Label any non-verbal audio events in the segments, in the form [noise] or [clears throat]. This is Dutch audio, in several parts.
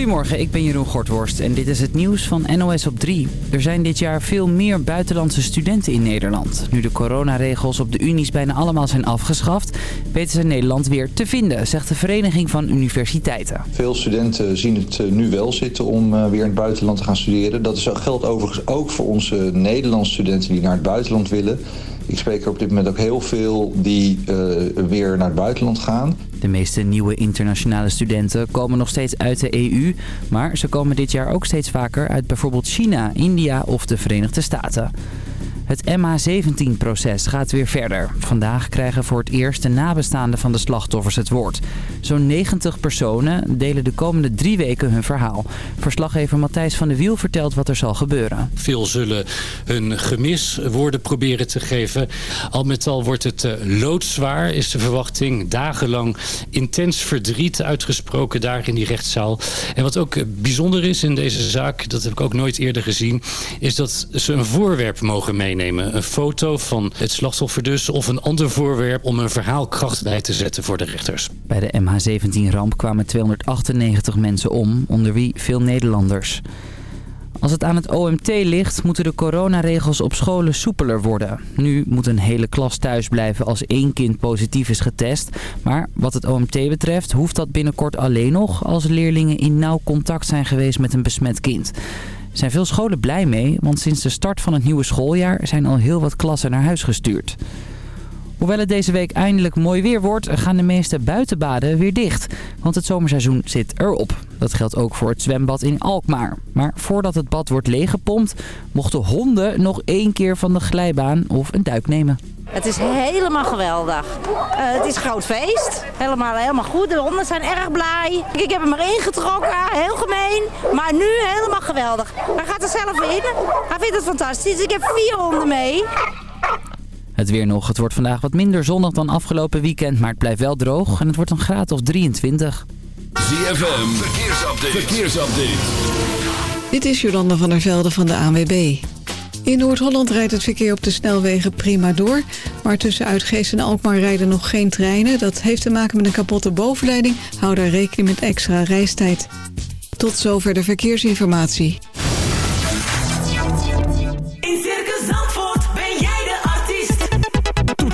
Goedemorgen, ik ben Jeroen Gortworst en dit is het nieuws van NOS op 3. Er zijn dit jaar veel meer buitenlandse studenten in Nederland. Nu de coronaregels op de unies bijna allemaal zijn afgeschaft... weten ze Nederland weer te vinden, zegt de Vereniging van Universiteiten. Veel studenten zien het eh, nu wel zitten om eh, weer in het buitenland te gaan studeren. Dat geldt overigens ook voor onze Nederlandse studenten die naar het buitenland willen... Ik spreek er op dit moment ook heel veel die uh, weer naar het buitenland gaan. De meeste nieuwe internationale studenten komen nog steeds uit de EU. Maar ze komen dit jaar ook steeds vaker uit bijvoorbeeld China, India of de Verenigde Staten. Het MH17-proces gaat weer verder. Vandaag krijgen voor het eerst de nabestaanden van de slachtoffers het woord. Zo'n 90 personen delen de komende drie weken hun verhaal. Verslaggever Matthijs van de Wiel vertelt wat er zal gebeuren. Veel zullen hun gemis woorden proberen te geven. Al met al wordt het eh, loodzwaar, is de verwachting. Dagenlang intens verdriet uitgesproken daar in die rechtszaal. En wat ook bijzonder is in deze zaak, dat heb ik ook nooit eerder gezien... is dat ze een voorwerp mogen meenemen een foto van het slachtoffer dus of een ander voorwerp om een verhaal kracht bij te zetten voor de rechters. Bij de MH17-ramp kwamen 298 mensen om, onder wie veel Nederlanders. Als het aan het OMT ligt, moeten de coronaregels op scholen soepeler worden. Nu moet een hele klas thuis blijven als één kind positief is getest. Maar wat het OMT betreft hoeft dat binnenkort alleen nog als leerlingen in nauw contact zijn geweest met een besmet kind zijn veel scholen blij mee, want sinds de start van het nieuwe schooljaar zijn al heel wat klassen naar huis gestuurd. Hoewel het deze week eindelijk mooi weer wordt, gaan de meeste buitenbaden weer dicht. Want het zomerseizoen zit erop. Dat geldt ook voor het zwembad in Alkmaar. Maar voordat het bad wordt leeggepompt, mochten honden nog één keer van de glijbaan of een duik nemen. Het is helemaal geweldig. Uh, het is groot feest. Helemaal, helemaal goed. De honden zijn erg blij. Ik heb hem erin getrokken. Heel gemeen. Maar nu helemaal geweldig. Hij gaat er zelf in. Hij vindt het fantastisch. Ik heb vier honden mee. Het weer nog. Het wordt vandaag wat minder zonnig dan afgelopen weekend. Maar het blijft wel droog. En het wordt een graad of 23. ZFM. Verkeersupdate. Verkeersupdate. Dit is Jolanda van der Velde van de ANWB. In Noord-Holland rijdt het verkeer op de snelwegen prima door. Maar tussen Uitgeest en Alkmaar rijden nog geen treinen. Dat heeft te maken met een kapotte bovenleiding. Hou daar rekening met extra reistijd. Tot zover de verkeersinformatie.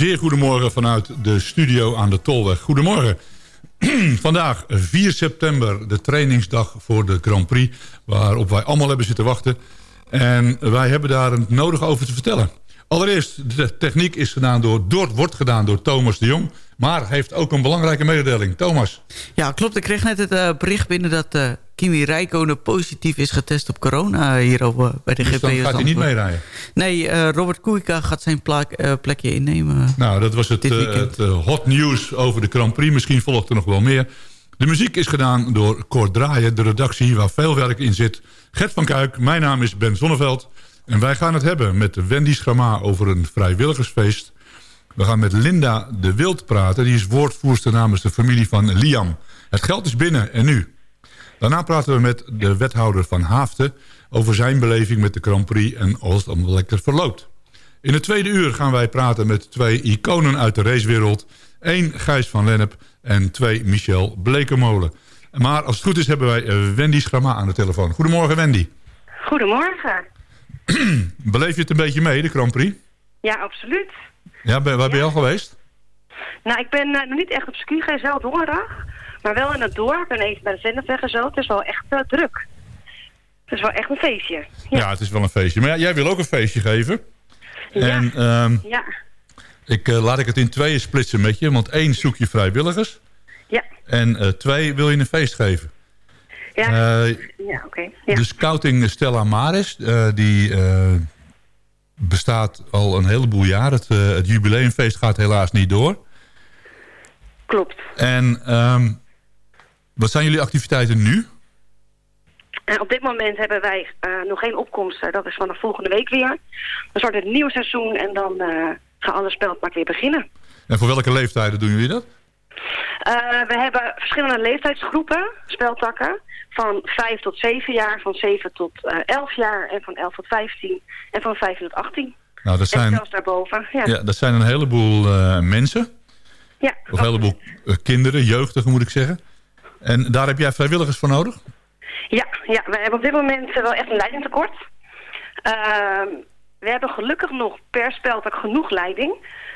Zeer goedemorgen vanuit de studio aan de Tolweg. Goedemorgen. [clears throat] Vandaag 4 september, de trainingsdag voor de Grand Prix... waarop wij allemaal hebben zitten wachten. En wij hebben daar het nodig over te vertellen. Allereerst, de techniek is gedaan door, door, wordt gedaan door Thomas de Jong... maar heeft ook een belangrijke mededeling. Thomas. Ja, klopt. Ik kreeg net het uh, bericht binnen dat uh, Kimi Räikkönen positief is getest op corona hier op, uh, bij de dus GP. dan gaat hij niet meerijden? Nee, Robert Kuika gaat zijn plek, plekje innemen. Nou, dat was het, het hot news over de Grand Prix. Misschien volgt er nog wel meer. De muziek is gedaan door Cor Draaien, de redactie waar veel werk in zit. Gert van Kuik, mijn naam is Ben Zonneveld... En wij gaan het hebben met Wendy Schrama over een vrijwilligersfeest. We gaan met Linda de Wild praten. Die is woordvoerster namens de familie van Liam. Het geld is binnen en nu. Daarna praten we met de wethouder van Haafden... over zijn beleving met de Grand Prix en als het allemaal lekker verloopt. In het tweede uur gaan wij praten met twee iconen uit de racewereld. Eén Gijs van Lennep en twee Michel Blekemolen. Maar als het goed is hebben wij Wendy Schrama aan de telefoon. Goedemorgen Wendy. Goedemorgen. [clears throat] Beleef je het een beetje mee, de Grand Prix? Ja, absoluut. Ja, ben, waar ben je al geweest? Nou, ik ben uh, nog niet echt op ski geweest, wel donderdag. Maar wel in het dorp en even bij de Zenderweg en zo. Het is wel echt uh, druk. Het is wel echt een feestje. Ja. ja, het is wel een feestje. Maar ja, jij wil ook een feestje geven. Ja. En um, ja. Ik, uh, laat ik het in tweeën splitsen met je. Want één zoek je vrijwilligers. Ja. En twee wil je een feest geven. Ja, ja oké. Okay. Ja. De scouting Stella Maris, die bestaat al een heleboel jaar. Het, het, jubileumfeest gaat helaas niet door. Klopt. En um, wat zijn jullie activiteiten nu? op dit moment hebben wij nog geen opkomsten. Dat is vanaf volgende week weer. Dan start het nieuwe seizoen en dan gaan alle spelpark weer beginnen. En voor welke leeftijden doen jullie dat? Uh, we hebben verschillende leeftijdsgroepen, speltakken. Van 5 tot 7 jaar, van 7 tot uh, 11 jaar en van 11 tot 15 en van 15 tot 18. Nou, dat zijn, en zelfs daarboven, ja. ja. Dat zijn een heleboel uh, mensen. Ja. Of een heleboel kinderen, jeugdigen moet ik zeggen. En daar heb jij vrijwilligers voor nodig? Ja, ja we hebben op dit moment wel echt een leidingtekort. Uh, we hebben gelukkig nog per speltak genoeg leiding.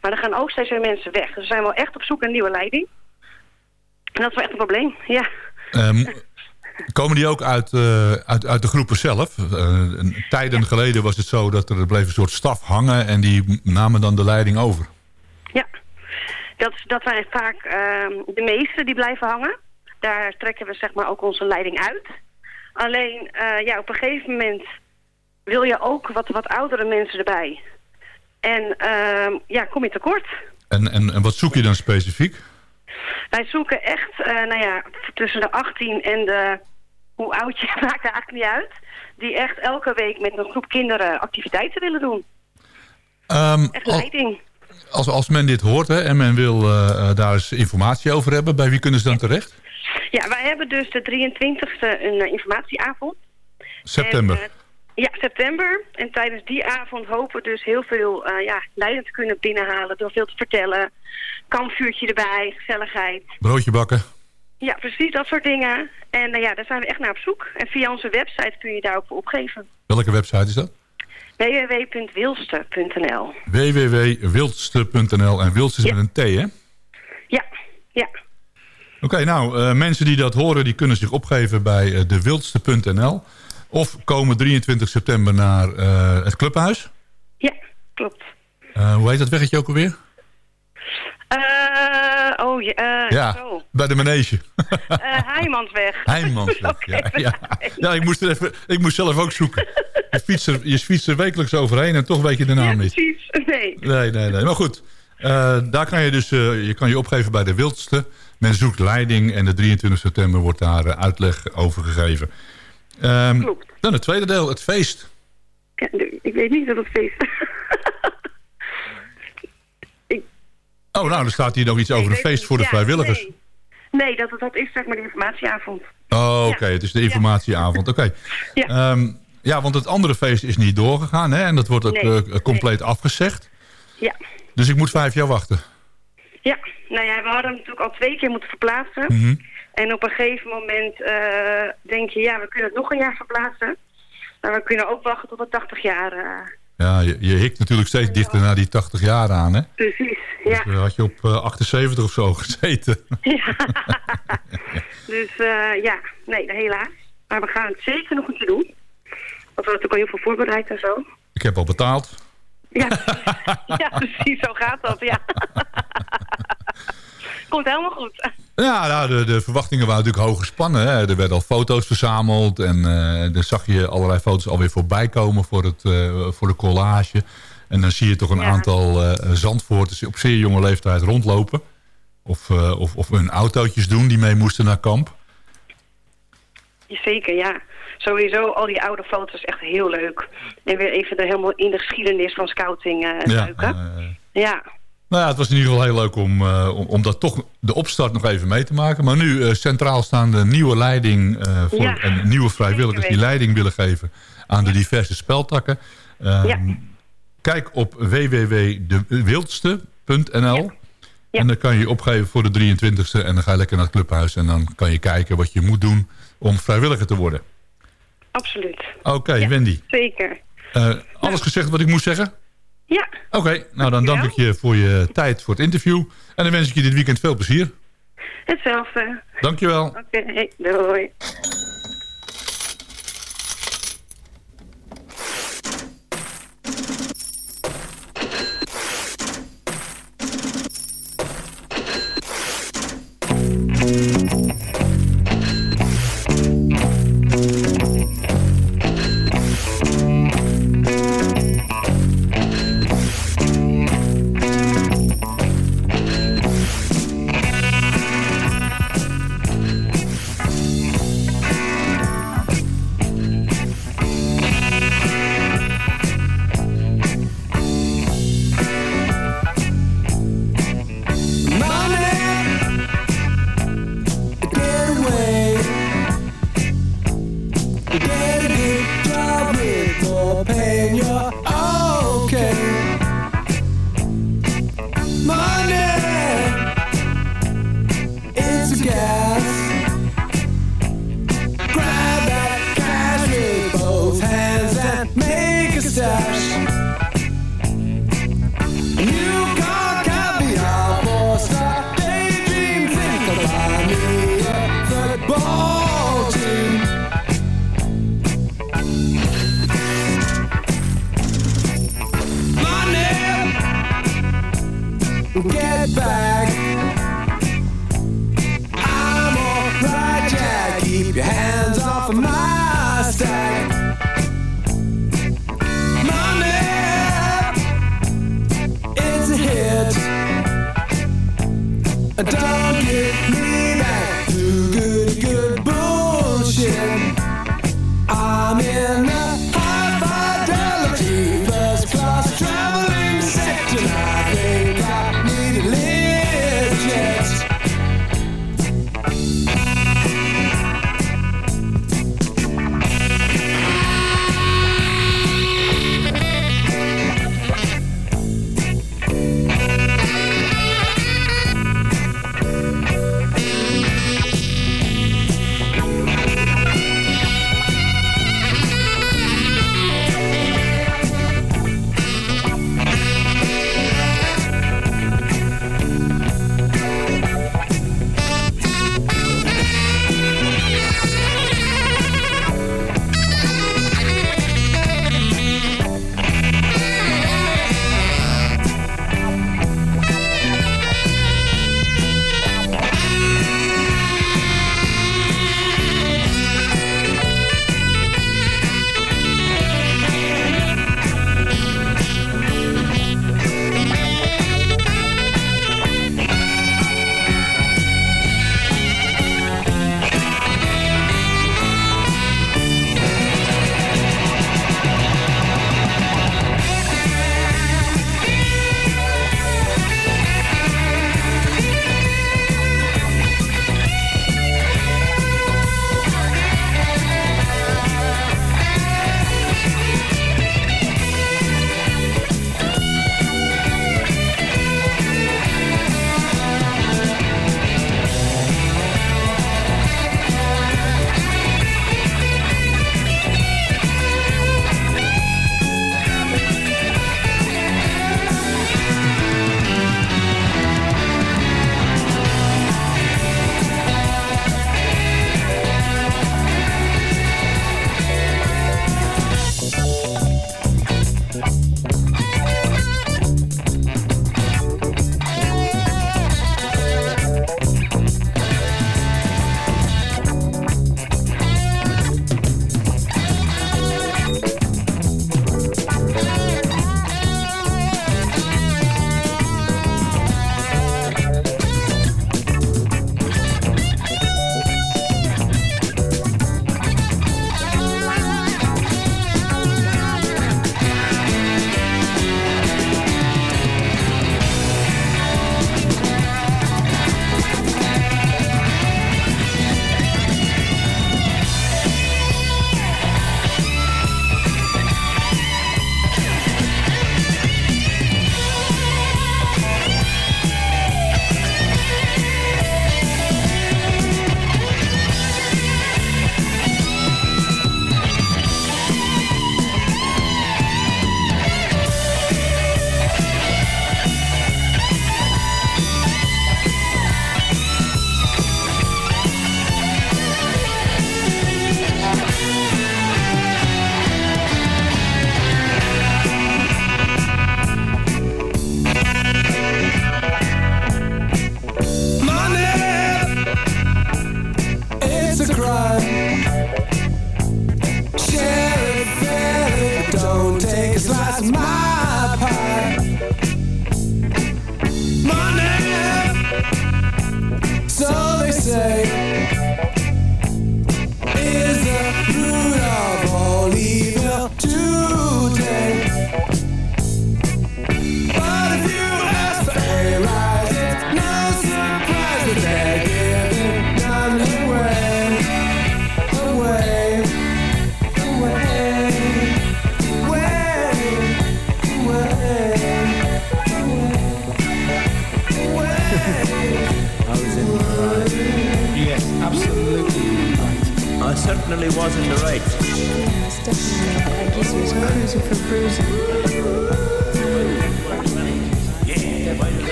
Maar er gaan ook steeds weer mensen weg. Dus we zijn wel echt op zoek naar nieuwe leiding. En dat is wel echt een probleem, ja. Um, komen die ook uit, uh, uit, uit de groepen zelf? Uh, tijden ja. geleden was het zo dat er bleef een soort staf hangen... en die namen dan de leiding over. Ja, dat, dat zijn vaak uh, de meesten die blijven hangen. Daar trekken we zeg maar ook onze leiding uit. Alleen, uh, ja, op een gegeven moment wil je ook wat, wat oudere mensen erbij. En uh, ja, kom je tekort. En, en, en wat zoek je dan specifiek? Wij zoeken echt, uh, nou ja, tussen de 18 en de, hoe oud je, [laughs] maakt er eigenlijk niet uit. Die echt elke week met een groep kinderen activiteiten willen doen. Um, echt leiding. Als, als men dit hoort hè, en men wil uh, daar eens informatie over hebben, bij wie kunnen ze dan terecht? Ja, wij hebben dus de 23e een uh, informatieavond. September. En, ja, september. En tijdens die avond hopen we dus heel veel uh, ja, leiding te kunnen binnenhalen door veel te vertellen. Kampvuurtje erbij, gezelligheid. Broodje bakken. Ja, precies, dat soort dingen. En uh, ja, daar zijn we echt naar op zoek. En via onze website kun je daar ook voor opgeven. Welke website is dat? www.wilste.nl www.wilste.nl En Wilste is ja. met een T, hè? Ja, ja. Oké, okay, nou, uh, mensen die dat horen, die kunnen zich opgeven bij uh, dewildste.nl. Of komen 23 september naar uh, het clubhuis. Ja, klopt. Hoe heet dat weggetje ook alweer? Oh, ja, ja zo. bij de manege. Heimansweg. [laughs] Heimansweg, okay, ja, [laughs] ja. ja ik, moest er even, ik moest zelf ook zoeken. Je fietst, er, je fietst er wekelijks overheen en toch weet je de naam ja, niet. precies. Nee. Nee, nee, nee. Maar goed, daar kan je dus je, kan je opgeven bij de Wildste. Men zoekt leiding en de 23 september wordt daar uitleg over gegeven. Um, Klopt. Dan het tweede deel, het feest. Ik weet niet dat het feest [laughs] ik... Oh, nou, er staat hier nog iets over een feest voor de ja, vrijwilligers. Nee, nee dat, dat is zeg maar de informatieavond. Oh, oké, okay. ja. het is de informatieavond. Oké. Okay. Ja. Um, ja, want het andere feest is niet doorgegaan, hè? En dat wordt ook nee, uh, compleet nee. afgezegd. Ja. Dus ik moet vijf jaar wachten. Ja, nou ja, we hadden hem natuurlijk al twee keer moeten verplaatsen. Mm -hmm. En op een gegeven moment uh, denk je, ja, we kunnen het nog een jaar verplaatsen. Maar we kunnen ook wachten tot we 80 jaar uh, Ja, je, je hikt natuurlijk steeds dichter naar die 80 jaar aan, hè? Precies, ja. Dus, uh, had je op uh, 78 of zo [laughs] gezeten. Ja. [laughs] dus ja, nee, helaas. Maar we gaan het zeker nog een keer doen. Want we hebben natuurlijk al heel veel voorbereid en zo. Ik heb al betaald. Ja, [laughs] ja precies, zo gaat dat, ja. [laughs] Komt helemaal goed. Ja, nou, de, de, verwachtingen waren natuurlijk hoog gespannen. Hè. Er werden al foto's verzameld en uh, dan zag je allerlei foto's alweer voorbij komen voor, het, uh, voor de collage. En dan zie je toch een ja. aantal uh, zandvoorters op zeer jonge leeftijd rondlopen. Of, of, of hun autootjes doen die mee moesten naar kamp. Zeker, ja. Sowieso, al die oude foto's echt heel leuk. En weer even de, helemaal in de geschiedenis van scouting duiken. Ja, ja. Nou ja, het was in ieder geval heel leuk om, uh, om, om, dat toch de opstart nog even mee te maken. Maar nu uh, centraal staan de nieuwe leiding uh, voor ja, en nieuwe vrijwilligers die leiding willen geven aan de diverse speltakken. Ja. Kijk op www.dewildste.nl en dan kan je je opgeven voor de 23e en dan ga je lekker naar het clubhuis en dan kan je kijken wat je moet doen om vrijwilliger te worden. Absoluut. Oké, okay, Wendy. Zeker. alles gezegd wat ik moest zeggen? Ja. Oké, okay, nou dan dank ik je voor je tijd voor het interview. En dan wens ik je dit weekend veel plezier. Hetzelfde. Dankjewel. Oké, okay, doei.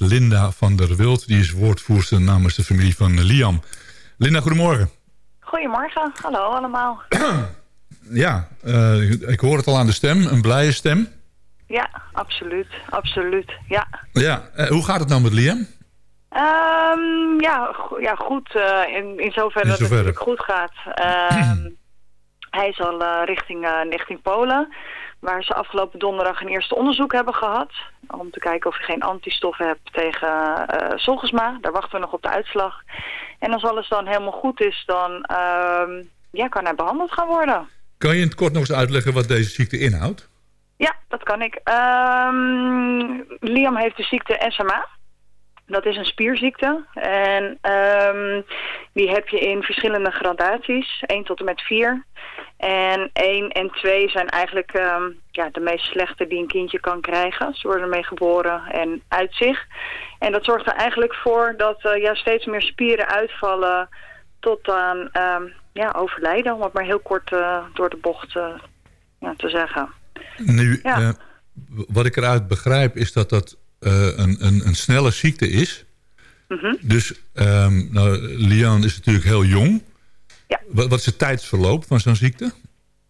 Met Linda van der Wild. Die is woordvoerster namens de familie van Liam. Linda, goedemorgen. Goedemorgen, hallo allemaal. [clears throat] Ja, eh, ik hoor het al aan de stem. Een blije stem. Ja, absoluut, absoluut, ja. Ja, eh, hoe gaat het nou met Liam? Ehm, ja, go- ja, goed, eh, in, in zoverre dat het goed gaat. Ehm, [clears throat] hij is al richting, richting Polen, waar ze afgelopen donderdag een eerste onderzoek hebben gehad. Om te kijken of je geen antistoffen hebt tegen eh Zolgesma. Daar wachten we nog op de uitslag. En als alles dan helemaal goed is, dan ehm, ja, kan hij behandeld gaan worden. Kan je in het kort nog eens uitleggen wat deze ziekte inhoudt? Ja, dat kan ik. Ehm, Liam heeft de ziekte SMA. Dat is een spierziekte. En ehm, die heb je in verschillende gradaties. 1 tot en met 4. En 1 en 2 zijn eigenlijk ehm, ja, de meest slechte die een kindje kan krijgen. Ze worden ermee geboren en uitzicht. En dat zorgt er eigenlijk voor dat eh, ja, steeds meer spieren uitvallen tot aan ehm, ja, overlijden. Om het maar heel kort eh, door de bocht eh, ja, te zeggen. Nu, Ja. wat ik eruit begrijp is dat dat een, een, een snelle ziekte is. Mhm. Dus ehm nou, Lian is natuurlijk heel jong. Ja. Wat, wat is het tijdsverloop van zo'n ziekte?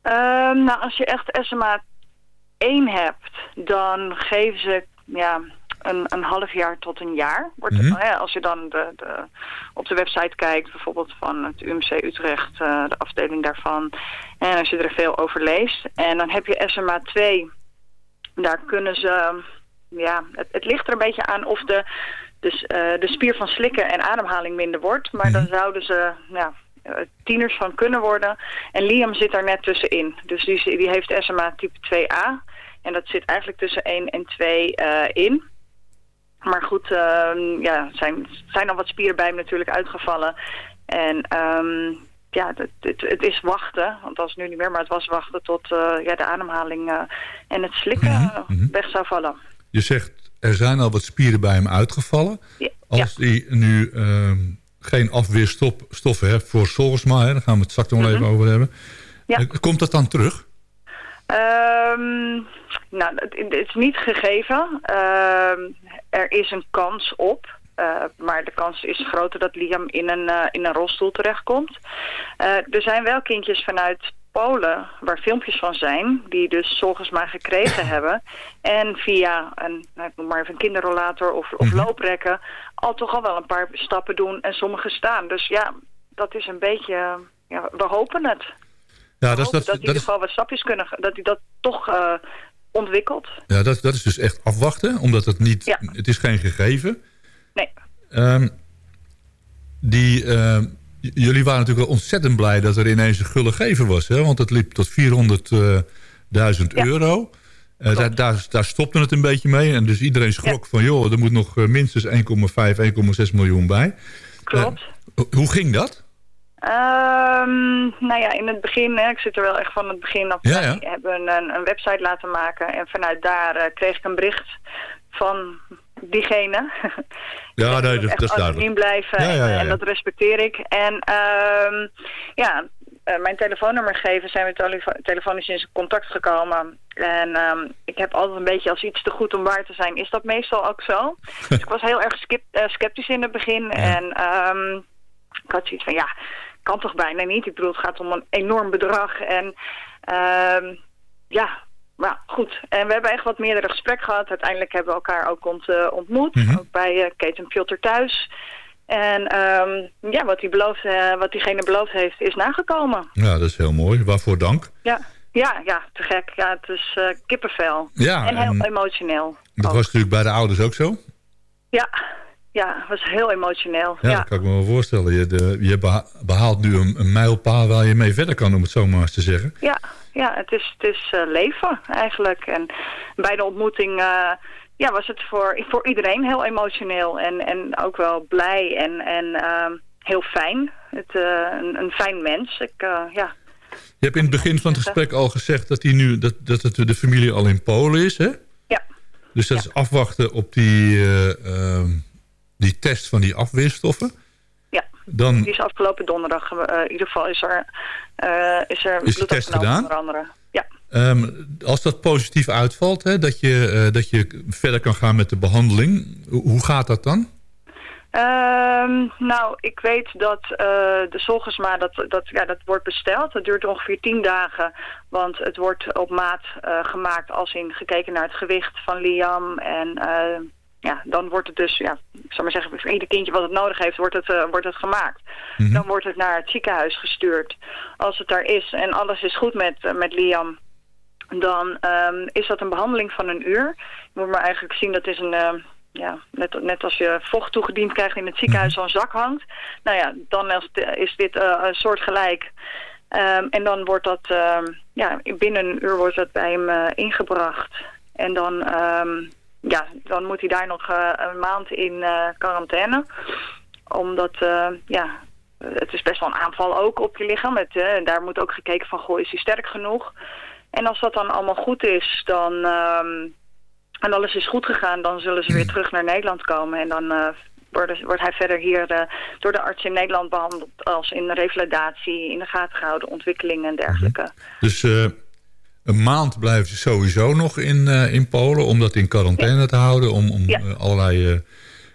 Ehm, nou, als je echt SMA 1 hebt, dan geven ze ja, een, een half jaar tot een jaar. Wordt, Mhm. als je dan de, de, op de website kijkt, bijvoorbeeld van het UMC Utrecht, eh, de afdeling daarvan. En als je er veel over leest. En dan heb je SMA 2. Daar kunnen ze, ja, het, het ligt er een beetje aan of de, dus, eh, de spier van slikken en ademhaling minder wordt. Maar dan zouden ze ja, tieners van kunnen worden. En Liam zit daar net tussenin. Dus die, die heeft SMA type 2A. En dat zit eigenlijk tussen 1 en 2 eh, in. Maar goed, ehm, ja, zijn, zijn al wat spieren bij hem natuurlijk uitgevallen. En ehm, ja, het, het, het is wachten. Want dat is nu niet meer, maar het was wachten tot eh, ja, de ademhaling eh, en het slikken eh, weg zou vallen. Je zegt, er zijn al wat spieren bij hem uitgevallen. Ja, Als hij nu ehm, geen afweerstoffen voor Solsma, hè, daar gaan we het straks nog wel even over hebben. Ja. Eh, Komt dat dan terug? Ehm, nou, het, het is niet gegeven. Ehm, er is een kans op. eh, maar de kans is groter dat Liam in een, eh, in een rolstoel terechtkomt. Er zijn wel kindjes vanuit Polen waar filmpjes van zijn... die dus volgens mij gekregen [laughs] hebben. En via een, nou, ik noem maar even een kinderrollator of, of looprekken... al toch al wel een paar stappen doen en sommigen staan. Dus ja, dat is een beetje... ja, we hopen het Ja, dat is, dat, in ieder geval wat stapjes kunnen, dat hij dat toch eh, ontwikkelt. ja, dat, dat is dus echt afwachten, omdat het niet, Ja. het is geen gegeven. Nee. Ehm, die, ehm, jullie waren natuurlijk wel ontzettend blij dat er ineens een gulle gever was. Hè? Want het liep tot 400.000 euro. Eh, daar, daar, daar stopte het een beetje mee. En dus iedereen schrok van, joh, er moet nog eh, minstens 1,5, 1,6 miljoen bij. Klopt. Eh, hoe ging dat? Ehm, nou ja, in het begin, hè, ik zit er wel echt van het begin af. Ja, ja. We hebben een, een website laten maken en vanuit daar eh, kreeg ik een bericht van diegene. [laughs] Ja, nee, dat, is duidelijk. blijven Ja, ja, ja, en dat respecteer ik. En ehm, ja, eh, mijn telefoonnummer geven zijn we telefo- telefonisch in contact gekomen. En ehm, ik heb altijd een beetje als iets te goed om waar te zijn, is dat meestal ook zo. [laughs] dus ik was heel erg eh, sceptisch in het begin. En ehm, ik had zoiets van, ja, kan toch bijna niet. Ik bedoel, het gaat om een enorm bedrag. En ja, nou goed. En we hebben echt wat meerdere gesprekken gehad. Uiteindelijk hebben we elkaar ook ont, eh, ontmoet. Ook bij uh, Kate en Piotr thuis. En ehm, ja, wat, die beloofd, eh, wat diegene beloofd heeft, is nagekomen. Ja, dat is heel mooi. Waarvoor dank. Ja, ja, ja te gek. Ja, het is eh, kippenvel. Ja, en heel en- emotioneel. Dat was natuurlijk bij de ouders ook zo. Ja, ja, het was heel emotioneel. Ja, Ja, dat kan ik me wel voorstellen. Je, de, je beha- behaalt nu een, een mijlpaal waar je mee verder kan, om het zo maar eens te zeggen. ja, ja het is, het is eh, leven eigenlijk. En bij de ontmoeting eh, ja, was het voor, voor iedereen heel emotioneel. En, en ook wel blij en, en ehm, heel fijn. het, eh, een, een fijn mens. Ik, ja. Je hebt in het begin van het gesprek al gezegd dat, hij nu, dat, dat het de familie al in Polen is, hè? Ja. Dus dat is afwachten op die, eh, ehm, die test van die afweerstoffen. Dan die is afgelopen donderdag. eh, in ieder geval is er, eh, is er Is de test gedaan? onder andere. Ja. Ehm, als dat positief uitvalt, hè, dat, je, eh, dat je verder kan gaan met de behandeling. Hoe, gaat dat dan? Ehm, nou, ik weet dat eh, de Zolgersma, dat, dat, ja, dat wordt besteld. Dat duurt ongeveer 10 dagen, want het wordt op maat gemaakt als in gekeken naar het gewicht van Liam. En ja, dan wordt het dus, ja, ik zou maar zeggen, voor ieder kindje wat het nodig heeft, wordt het, eh, wordt het gemaakt. Dan wordt het naar het ziekenhuis gestuurd. Als het daar is en alles is goed met, eh, met Liam, dan ehm, is dat een behandeling van een uur. Je moet maar eigenlijk zien, dat is een... eh, ja, net, net als je vocht toegediend krijgt in het ziekenhuis zo'n zak hangt. Nou ja, dan is, is dit een soort gelijk. Ehm, en dan wordt dat, ehm, ja, binnen een uur wordt dat bij hem ingebracht. En dan, ehm, ja, dan moet hij daar nog eh, een maand in eh, quarantaine. Omdat, eh, ja, het is best wel een aanval ook op je lichaam. Het, eh, daar moet ook gekeken van, goh, is hij sterk genoeg? En als dat dan allemaal goed is, dan... ehm, en alles is goed gegaan, dan zullen ze weer terug naar Nederland komen. En dan eh, wordt, wordt hij verder hier door de arts in Nederland behandeld als in revalidatie, in de gaten gehouden, ontwikkelingen en dergelijke. Dus eh, een maand blijven ze sowieso nog in, eh, in Polen... om dat in quarantaine te houden... om, om Ja. eh, allerlei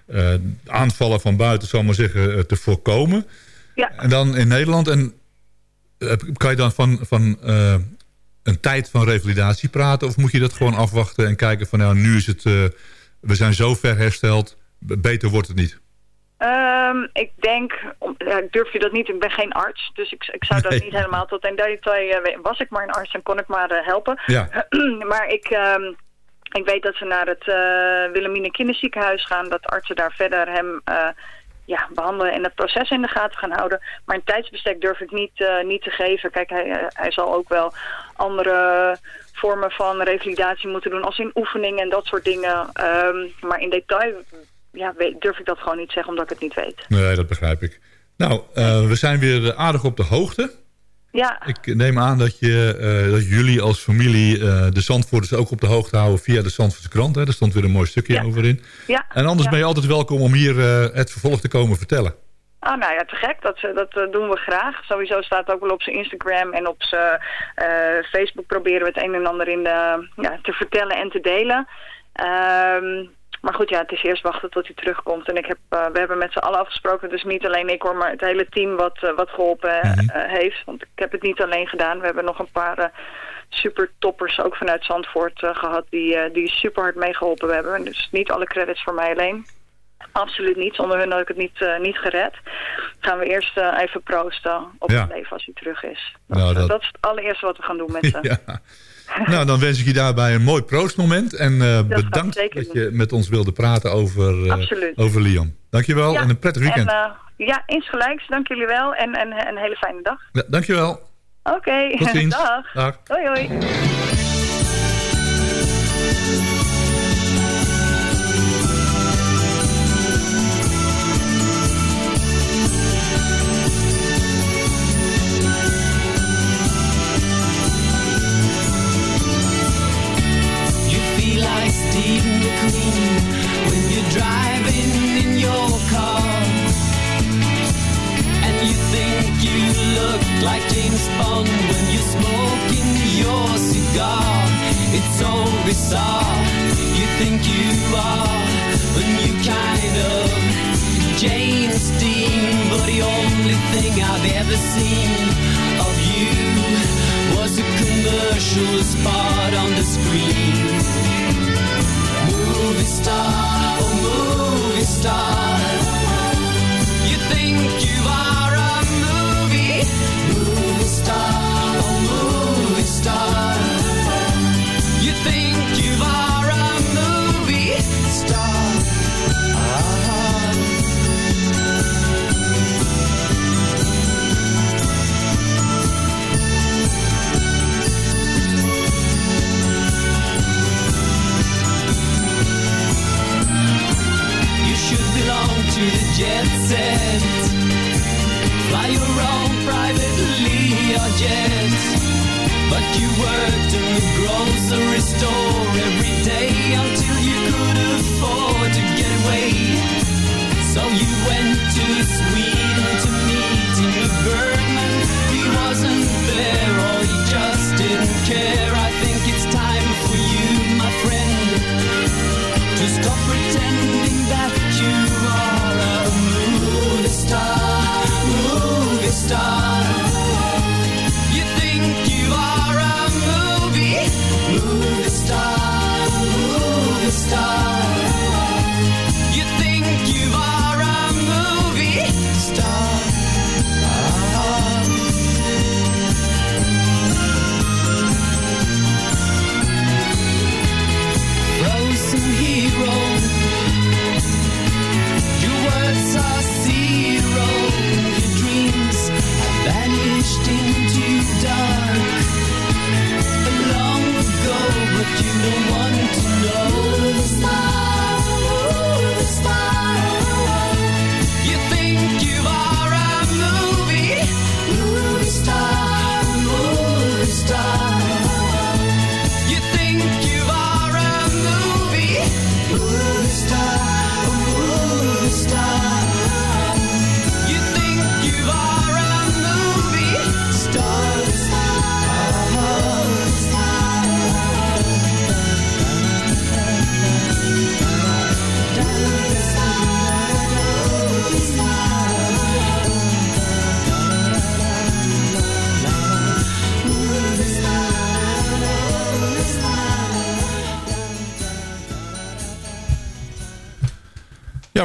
eh, aanvallen van buiten, zal maar zeggen, te voorkomen. Ja. En dan in Nederland... En, kan je dan van, van een tijd van revalidatie praten... of moet je dat gewoon afwachten en kijken van... nou, nu is het... we zijn zo ver hersteld, beter wordt het niet. Ehm, ik denk, om- ja, ik durf je dat niet, ik ben geen arts, dus ik, ik zou dat Nee. niet helemaal tot in detail, eh, we- was ik maar een arts, dan kon ik maar eh, helpen. Ja. [clears throat] maar ik, ehm, ik weet dat ze naar het uh, Wilhelmina Kinderziekenhuis gaan, dat artsen daar verder hem eh, ja, behandelen en het proces in de gaten gaan houden. Maar een tijdsbestek durf ik niet, eh, niet te geven. Kijk, hij, eh, hij zal ook wel andere vormen van revalidatie moeten doen, als in oefeningen en dat soort dingen. Ehm, maar in detail ja, weet- durf ik dat gewoon niet zeggen, omdat ik het niet weet. Nee, dat begrijp ik. Nou, eh, we zijn weer aardig op de hoogte. Ja, Ik neem aan dat, je, eh, dat jullie als familie eh, de Zandvoorters ook op de hoogte houden via de Zandvoortse krant. Hè? Daar stond weer een mooi stukje over in. ja. En anders ja. ben je altijd welkom om hier het vervolg te komen vertellen. Ah, nou ja, te gek. Dat, dat doen we graag. Sowieso staat het ook wel op zijn Instagram en op zijn Facebook proberen we het een en ander in de, ja, te vertellen en te delen. Ehm, maar goed, ja, het is eerst wachten tot hij terugkomt. En ik heb, eh, we hebben met z'n allen afgesproken, dus niet alleen ik hoor, maar het hele team wat, eh, wat geholpen eh, eh, heeft. Want ik heb het niet alleen gedaan. We hebben nog een paar super toppers, ook vanuit Zandvoort, eh, gehad, die, die super hard meegeholpen hebben. Dus niet alle credits voor mij alleen. Absoluut niet. Zonder hun had ik het niet, niet gered. Gaan we eerst even proosten op Ja. het leven als hij terug is. Dat, Nou, dat- dat is het allereerste wat we gaan doen met [laughs] ze. ja. Nou, dan wens ik je daarbij een mooi proostmoment. En eh, bedankt dat je met ons wilde praten over, Absoluut. over Liam. Dankjewel Ja, en een prettig weekend. En, eh, ja, insgelijks. Dank jullie wel. En, en een hele fijne dag. Ja, dankjewel. Oké. Tot ziens. [laughs] Dag. Dag. Hoi hoi.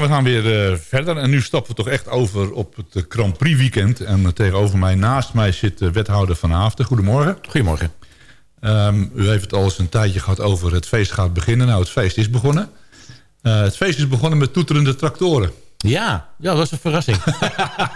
Ja, we gaan weer eh, verder. En nu stappen we toch echt over op het eh, Grand Prix weekend. En eh, tegenover mij, naast mij, zit de wethouder Van Haafden. Goedemorgen. Goedemorgen. Ehm, u heeft het al eens een tijdje gehad over het feest gaat beginnen. Nou, het feest is begonnen. Het feest is begonnen met toeterende tractoren. Ja, ja dat was een verrassing.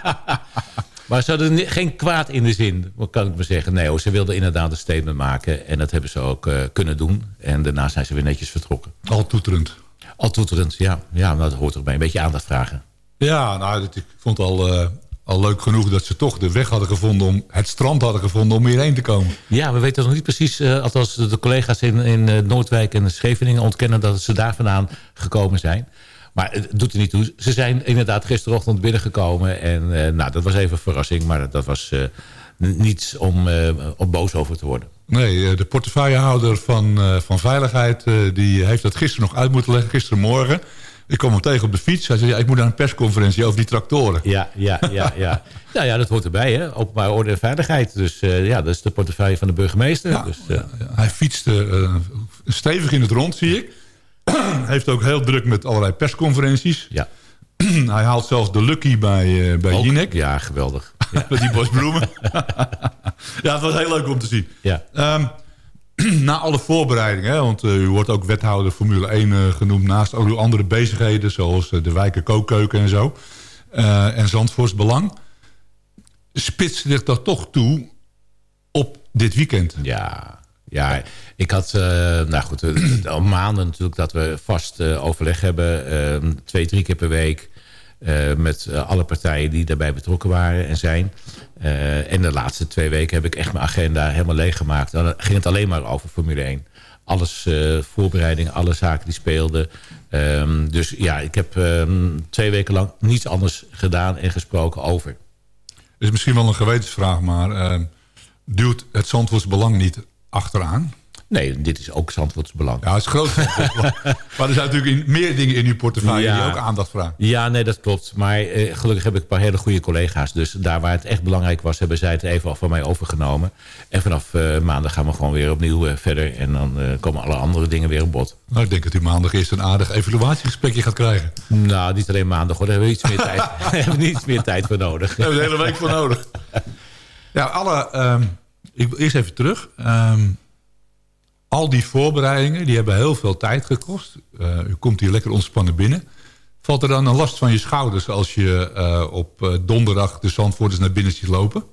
[laughs] maar ze hadden geen kwaad in de zin, wat kan ik maar zeggen. Nee ze wilden inderdaad een statement maken. En dat hebben ze ook kunnen doen. En daarna zijn ze weer netjes vertrokken. Al toeterend. Al toeterend, ja. Ja, nou, dat hoort erbij. Een beetje aandacht vragen. Ja, nou, ik vond het al, eh, al leuk genoeg dat ze toch de weg hadden gevonden... om het strand hadden gevonden om hierheen te komen. Ja, we weten nog niet precies, eh, althans de collega's in, in eh, Noordwijk en Scheveningen ontkennen dat ze daar vandaan gekomen zijn. Maar het doet er niet toe. Ze zijn inderdaad gisterochtend binnengekomen en nou, dat was even een verrassing, maar dat was niets om, om boos over te worden. Nee, eh, de portefeuillehouder van, eh, van Veiligheid... eh, die heeft dat gisteren nog uit moeten leggen, gisterenmorgen. Ik kwam hem tegen op de fiets. Hij zei, ja, ik moet naar een persconferentie over die tractoren. Ja, ja, ja, ja. [laughs] nou ja, dat hoort erbij, hè? Openbare orde en veiligheid. Dus ja, dat is de portefeuille van de burgemeester. dus, Hij fietste stevig in het rond, zie ik. [clears throat] Heeft ook heel druk met allerlei persconferenties. Ja. [clears throat] Hij haalt zelfs de Lucky bij, bij? Jinek. Ja, geweldig. Met die bosbloemen. [laughs] ja, het was heel leuk om te zien. Ja. Ehm, [clears throat] na alle voorbereidingen, hè, want eh, u wordt ook wethouder Formule 1 eh, genoemd... naast ook uw andere bezigheden, zoals eh, de wijken kookkeuken en zo. en Zandvoorts Belang. Spitst zich dat toch toe op dit weekend? Ja, ja ik had, nou goed, [clears throat] al maanden natuurlijk dat we vast overleg hebben. eh, twee, drie keer per week. Eh, met eh, alle partijen die daarbij betrokken waren en zijn. Eh, en de laatste twee weken heb ik echt mijn agenda helemaal leeggemaakt. Dan ging het alleen maar over Formule 1. Alles, voorbereiding, alle zaken die speelden. Ehm, dus ja, ik heb ehm, twee weken lang niets anders gedaan en gesproken over. is misschien wel een gewetensvraag, maar ehm, duwt het Zandvoorts Belang niet achteraan? Nee, dit is ook Zandvoorts belang. Ja, het is groot. [laughs] Maar er zijn natuurlijk meer dingen in uw portefeuille Ja. die ook aandacht vragen. Ja, nee, dat klopt. Maar eh, gelukkig heb ik een paar hele goede collega's. Dus daar waar het echt belangrijk was, hebben zij het even al van mij overgenomen. En vanaf eh, maandag gaan we gewoon weer opnieuw eh, verder. En dan komen alle andere dingen weer op bod. Nou, ik denk dat u maandag eerst een aardig evaluatiegesprekje gaat krijgen. Nou, niet alleen maandag hoor. Daar hebben we iets meer tijd, [laughs] [laughs] hebben we iets meer tijd voor nodig. Daar hebben we de hele week voor nodig. Ja, alle, ehm, ik wil eerst even terug. Ehm, al die voorbereidingen, die hebben heel veel tijd gekost. Eh, u komt hier lekker ontspannen binnen. Valt er dan een last van je schouders als je eh, op eh, donderdag de Zandvoorters naar binnen ziet lopen?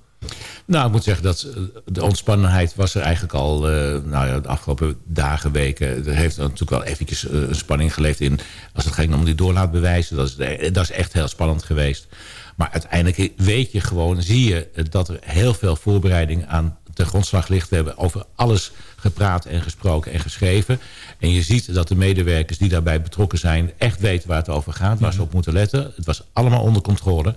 Nou, ik moet zeggen dat de ontspannenheid was er eigenlijk al eh, nou ja, de afgelopen dagen, weken. Er heeft natuurlijk wel eventjes een spanning geleefd in als het ging om die doorlaatbewijzen. Dat is, dat is echt heel spannend geweest. Maar uiteindelijk weet je gewoon, zie je dat er heel veel voorbereiding aan ten grondslag ligt. We hebben over alles gepraat en gesproken en geschreven. En je ziet dat de medewerkers die daarbij betrokken zijn... echt weten waar het over gaat, waar ze op moeten letten. Het was allemaal onder controle.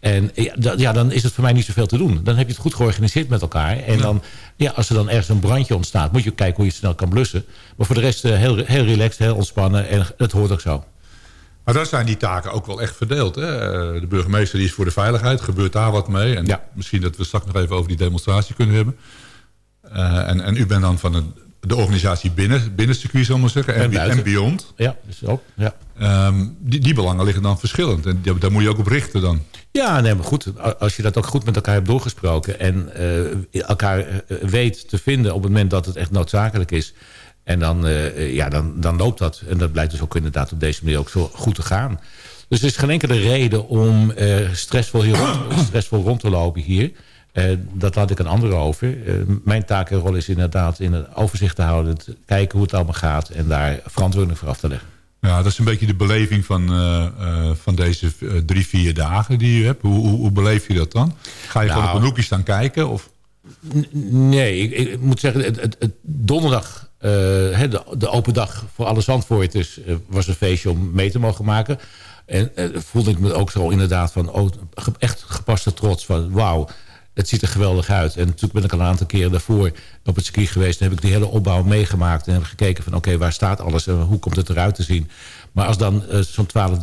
En ja, da- ja, dan is het voor mij niet zoveel te doen. Dan heb je het goed georganiseerd met elkaar. En dan, ja, als er dan ergens een brandje ontstaat... moet je kijken hoe je het snel kan blussen. Maar voor de rest eh, heel, heel relaxed, heel ontspannen. En het hoort ook zo. Maar daar zijn die taken ook wel echt verdeeld. Hè? Eh, De burgemeester die is voor de veiligheid. Gebeurt daar wat mee? En misschien dat we straks nog even over die demonstratie kunnen hebben. Eh, en, en u bent dan van de, de organisatie binnen, binnen het circuit, zal maar zeggen. En En, beyond. Ja, dus ook. Ja. Ehm, die, die belangen liggen dan verschillend. En daar moet je ook op richten dan. Ja, nee, maar goed. Als je dat ook goed met elkaar hebt doorgesproken... en eh, elkaar weet te vinden op het moment dat het echt noodzakelijk is... en dan, eh, ja, dan, dan loopt dat. En dat blijkt dus ook inderdaad op deze manier ook zo goed te gaan. Dus er is geen enkele reden om eh, stressvol, hier rond, [coughs] stressvol rond te lopen hier... Eh, dat laat ik een ander over. Eh, mijn taak en rol is inderdaad in het overzicht te houden... te kijken hoe het allemaal gaat en daar verantwoording voor af te leggen. Ja, dat is een beetje de beleving van, eh, eh, van deze eh, drie, vier dagen die je hebt. Hoe, hoe, hoe beleef je dat dan? Ga je gewoon Nou, op een hoekje staan kijken? Of? Nee, ik, ik moet zeggen, het, het, het donderdag, eh, de, de open dag voor alle Zandvoorters... eh, was een feestje om mee te mogen maken. En eh, voelde ik me ook zo inderdaad van, oh, echt gepaste trots van... wauw, het ziet er geweldig uit. En natuurlijk ben ik al een aantal keren daarvoor op het circuit geweest... en heb ik die hele opbouw meegemaakt en heb gekeken van... oké, waar staat alles en hoe komt het eruit te zien... Maar als dan eh, zo'n 12,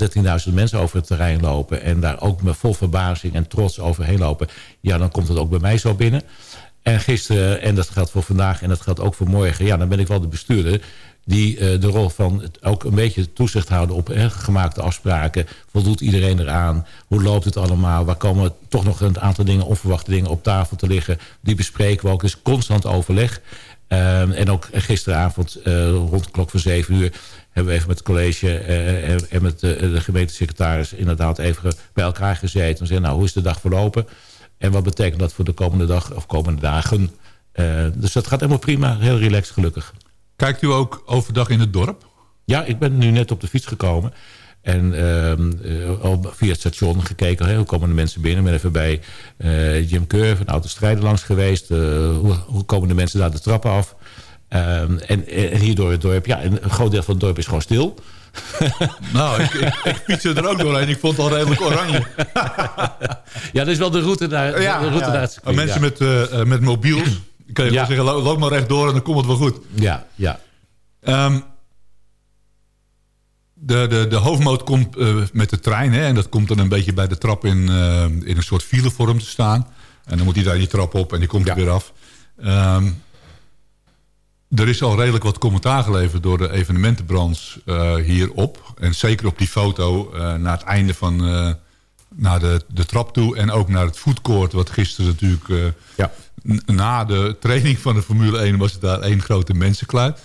13.000 mensen over het terrein lopen... en daar ook met vol verbazing en trots overheen lopen... ja, dan komt het ook bij mij zo binnen. En gisteren, en dat geldt voor vandaag en dat geldt ook voor morgen... ja, dan ben ik wel de bestuurder die eh, de rol van ook een beetje toezicht houden op gemaakte afspraken. Voldoet iedereen eraan? Hoe loopt het allemaal? Waar komen toch nog een aantal dingen, onverwachte dingen op tafel te liggen? Die bespreken we ook. Dus constant overleg. Ehm, en ook gisteravond eh, rond de klok van zeven uur hebben we even met het college eh, en- en met de, de gemeentesecretaris inderdaad even bij elkaar gezeten. En zeggen, nou, hoe is de dag verlopen? En wat betekent dat voor de komende dag of komende dagen? Eh, dus dat gaat helemaal prima, heel relaxed, gelukkig. Kijkt u ook overdag in het dorp? Ja, ik ben nu net op de fiets gekomen. En ehm, eh, al via het station gekeken, hoe komen de mensen binnen. Ik ben even bij eh, Jim Keur van Auto Strijden langs geweest. Hoe, hoe komen de mensen daar de trappen af? Ehm, en, en hier door het dorp, ja, een groot deel van het dorp is gewoon stil. [laughs] Nou, ik, ik, ik fietste er ook doorheen. Ik vond het al redelijk oranje. [laughs] Ja, dat is wel de route naar, de route naar het circuit, Mensen ja. met, eh, eh, met mobiels. Kun je Ja. wel zeggen, lo- loop maar rechtdoor en dan komt het wel goed. Ja, ja. Ehm, de, de, de hoofdmoot komt eh, met de trein. Hè, en dat komt dan een beetje bij de trap in, eh, in een soort filevorm te staan. En dan moet hij daar die trap op en die komt er weer af. Ehm, er is al redelijk wat commentaar geleverd door de evenementenbranche eh, hierop. En zeker op die foto eh, naar het einde van eh, naar de, de trap toe. En ook naar het foodcourt, wat gisteren natuurlijk... eh, n- Na de training van de Formule 1 was het daar één grote mensenkluit.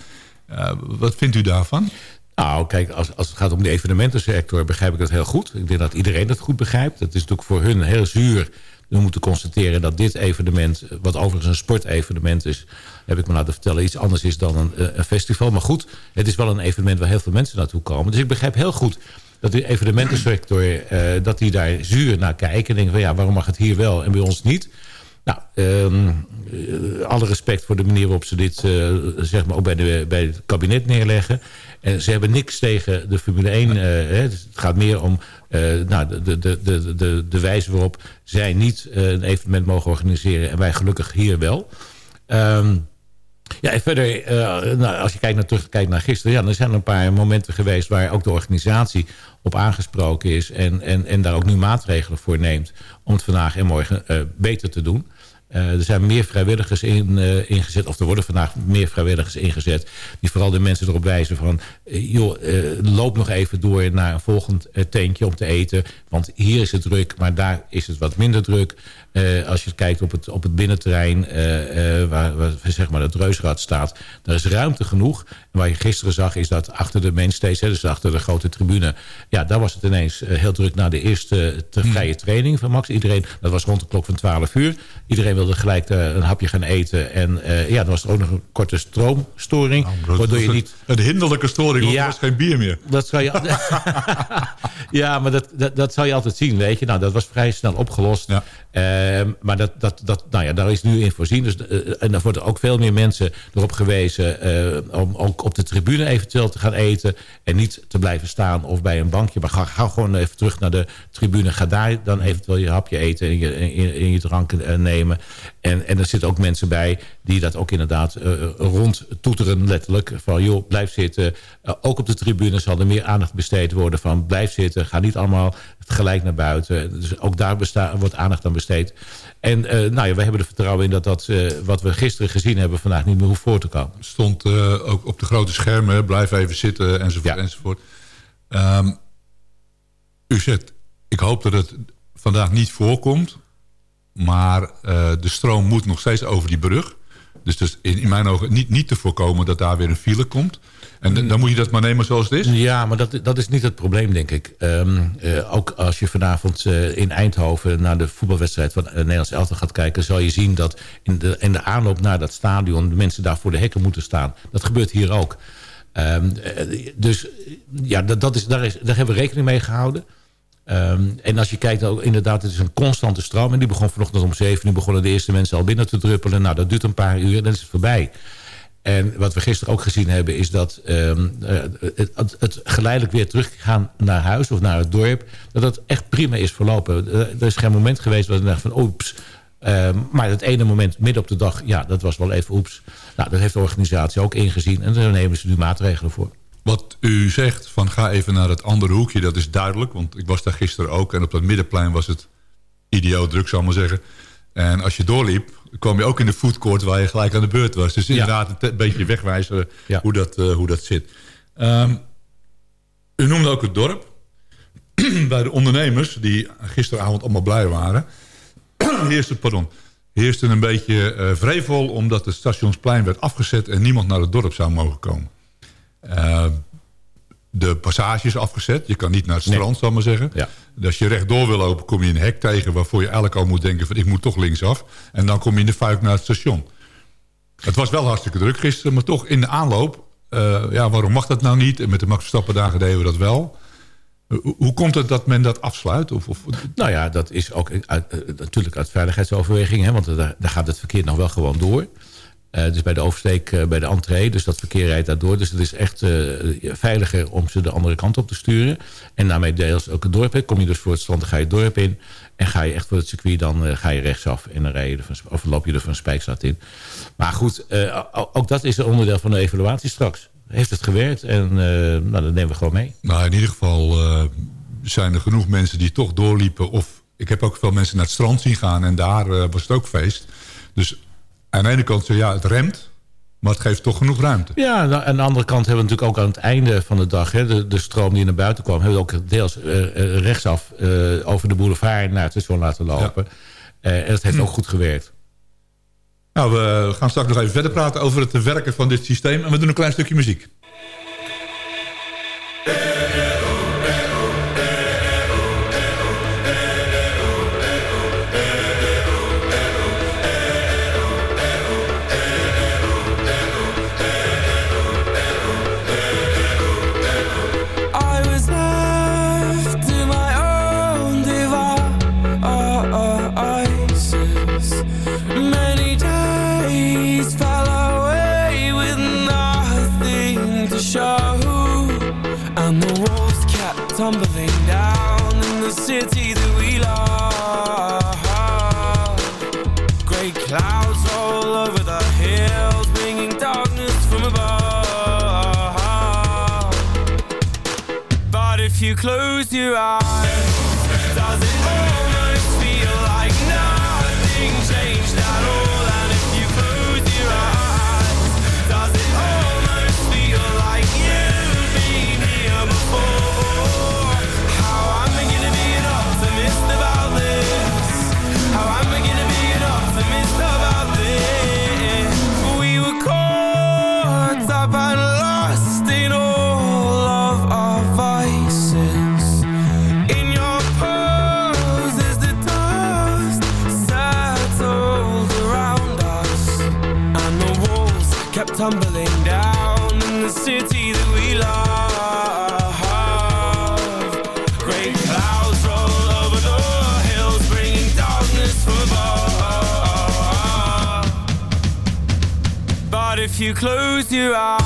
Wat vindt u daarvan? Nou, kijk, als, als het gaat om de evenementensector begrijp ik dat heel goed. Ik denk dat iedereen dat goed begrijpt. Het is natuurlijk voor hun heel zuur. We moeten constateren dat dit evenement, wat overigens een sportevenement is... heb ik me laten vertellen, iets anders is dan een, eh, een festival. Maar goed, het is wel een evenement waar heel veel mensen naartoe komen. Dus ik begrijp heel goed dat de evenementensector... eh, dat die daar zuur naar kijken en denken van... ja, waarom mag het hier wel en bij ons niet... Nou, ehm, eh, alle respect voor de manier waarop ze dit eh, zeg maar ook bij, de, bij het kabinet neerleggen. En ze hebben niks tegen de Formule 1. eh. Dus het gaat meer om eh, nou, de, de, de, de, de, wijze waarop zij niet eh, een evenement mogen organiseren. En wij gelukkig hier wel. Ehm, ja, en verder, nou, als je kijkt naar, terug kijkt naar gisteren... Ja, er zijn een paar momenten geweest waar ook de organisatie op aangesproken is... en, en, en daar ook nu maatregelen voor neemt om het vandaag en morgen beter te doen. Eh, er zijn meer vrijwilligers in, eh, ingezet, of er worden vandaag meer vrijwilligers ingezet... die vooral de mensen erop wijzen van... eh, joh, loop nog even door naar een volgend tentje om te eten... want hier is het druk, maar daar is het wat minder druk. Eh, als je kijkt op het, op het binnenterrein eh, eh, waar, waar zeg maar het reusrad staat... daar is ruimte genoeg. En wat je gisteren zag is dat achter de mainstage, hè, dus achter de grote tribune... ja, daar was het ineens heel druk na de eerste te vrije training van Max. Iedereen, dat was rond de klok van 12 uur. Iedereen wilde gelijk een hapje gaan eten. En ja, dan was er ook nog een korte stroomstoring. Nou, waardoor je niet... Een hinderlijke storing, want Ja. er was geen bier meer. Dat zou je... [laughs] [laughs] ja, maar dat, dat, dat zou je altijd zien, weet je. Nou, dat was vrij snel opgelost. Ehm, maar dat, dat, dat, nou ja, daar is nu in voorzien. Dus, eh, en dan worden ook veel meer mensen erop gewezen... eh, om ook op de tribune eventueel te gaan eten... en niet te blijven staan of bij een bankje. Maar ga, gewoon even terug naar de tribune. Ga daar dan eventueel je hapje eten en je, en, en je drank eh, nemen. En, en er zitten ook mensen bij die dat ook inderdaad eh, rond toeteren letterlijk. Van joh, blijf zitten. Eh, ook op de tribune zal er meer aandacht besteed worden van blijf zitten. Ga niet allemaal gelijk naar buiten. Dus ook daar wordt aandacht aan besteed. En eh, nou ja, we hebben er vertrouwen in dat dat wat we gisteren gezien hebben vandaag niet meer hoeft voor te komen. Stond ook op de grote schermen, blijf even zitten enzovoort. enzovoort. Ehm, u zegt, ik hoop dat het vandaag niet voorkomt. Maar de stroom moet nog steeds over die brug. Dus is in, in mijn ogen niet, niet te voorkomen dat daar weer een file komt. En dan moet je dat maar nemen zoals het is. Ja, maar dat, dat is niet het probleem, denk ik. Ehm, eh, ook als je vanavond eh, in Eindhoven naar de voetbalwedstrijd van uh, Nederlands Elftal gaat kijken... zal je zien dat in de, in de aanloop naar dat stadion... de mensen daar voor de hekken moeten staan. Dat gebeurt hier ook. Ehm, eh, dus ja, dat, dat is, daar, is, daar hebben we rekening mee gehouden. Ehm, en als je kijkt, ook, inderdaad, het is een constante stroom. En die begon vanochtend om zeven. Nu begonnen de eerste mensen al binnen te druppelen. Nou, dat duurt een paar uur en dan is het voorbij. En wat we gisteren ook gezien hebben... is dat ehm, eh, het, het, het geleidelijk weer teruggaan naar huis of naar het dorp... dat dat echt prima is verlopen. Eh, er is geen moment geweest waar we dachten van... oeps, Ehm, maar het ene moment midden op de dag... ja, dat was wel even oeps. Nou, dat heeft de organisatie ook ingezien. En daar nemen ze nu maatregelen voor. Wat u zegt van ga even naar het andere hoekje, dat is duidelijk. Want ik was daar gisteren ook en op dat middenplein was het idioot druk, zal ik maar zeggen. En als je doorliep, kwam je ook in de foodcourt waar je gelijk aan de beurt was. Dus inderdaad een beetje wegwijzen hoe, dat, uh, hoe dat zit. Um, u noemde ook het dorp. [clears throat] Bij de ondernemers, die gisteravond allemaal blij waren... [clears throat] heerste, pardon, heerste een beetje uh, vrevel... omdat het stationsplein werd afgezet... en niemand naar het dorp zou mogen komen. Uh, de passage is afgezet. Je kan niet naar het strand, nee. zal ik maar zeggen. Ja. Dus als je rechtdoor wil lopen, kom je een hek tegen... waarvoor je eigenlijk al moet denken van ik moet toch linksaf. En dan kom je in de fuik naar het station. Het was wel hartstikke druk gisteren, maar toch in de aanloop... Uh, ja, waarom mag dat nou niet? En met de Max Verstappen dagen deden we dat wel. Hoe komt het dat men dat afsluit? Of, of... Nou ja, dat is ook uit, natuurlijk uit veiligheidsoverweging. Hè, want daar, daar, gaat het verkeer nog wel gewoon door. Uh, dus bij de oversteek, uh, bij de entree. Dus dat verkeer rijdt daardoor. Dus het is echt uh, veiliger om ze de andere kant op te sturen. En daarmee deels ook het dorp in. Kom je dus voor het strand, dan ga je het dorp in. En ga je echt voor het circuit, dan ga je rechtsaf. En dan rij je er van, of loop je er van spijkstraat in. Maar goed, ook dat is een onderdeel van de evaluatie straks. Heeft het gewerkt en nou, dat nemen we gewoon mee. Nou, in ieder geval zijn er genoeg mensen die toch doorliepen. Of ik heb ook veel mensen naar het strand zien gaan. En daar was het ook feest. Dus aan de ene kant, ja, het remt, maar het geeft toch genoeg ruimte. Ja, nou, aan de andere kant hebben we natuurlijk ook aan het einde van de dag... Hè, de, de stroom die naar buiten kwam... hebben we ook deels uh, rechtsaf uh, over de boulevard naar het station laten lopen. Ja. Uh, en dat heeft hm. ook goed gewerkt. Nou, we gaan straks nog even verder praten over het werken van dit systeem. En we doen een klein stukje muziek. Your eyes, close your eyes,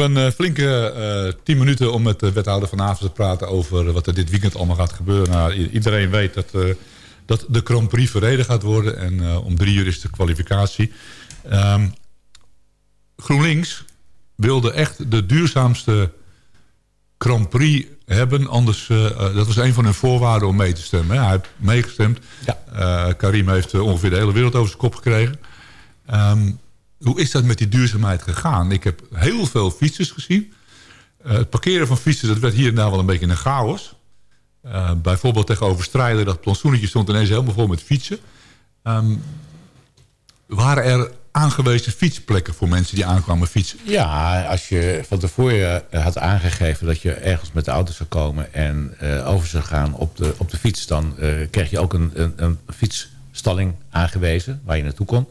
een eh, flinke eh 10 minuten om met de wethouder vanavond te praten over wat er dit weekend allemaal gaat gebeuren. Nou, iedereen weet dat, eh, dat de Grand Prix verreden gaat worden en eh, om drie uur is de kwalificatie. Ehm, GroenLinks wilde echt de duurzaamste Grand Prix hebben. Anders, eh, eh, dat was een van hun voorwaarden om mee te stemmen. Hij heeft meegestemd. Eh, Karim heeft eh, ongeveer de hele wereld over zijn kop gekregen. Ehm, hoe is dat met die duurzaamheid gegaan? Ik heb heel veel fietsers gezien. Eh, het parkeren van fietsers dat werd hier en daar wel een beetje een chaos. Eh, bijvoorbeeld tegenover Strijder, dat plantsoenetje stond ineens helemaal vol met fietsen. Ehm, waren er aangewezen fietsplekken voor mensen die aankwamen fietsen? Ja, als je van tevoren eh, had aangegeven dat je ergens met de auto zou komen en over zou gaan op de, op de fiets, dan kreeg je ook een, een, een fietsstalling aangewezen waar je naartoe kon.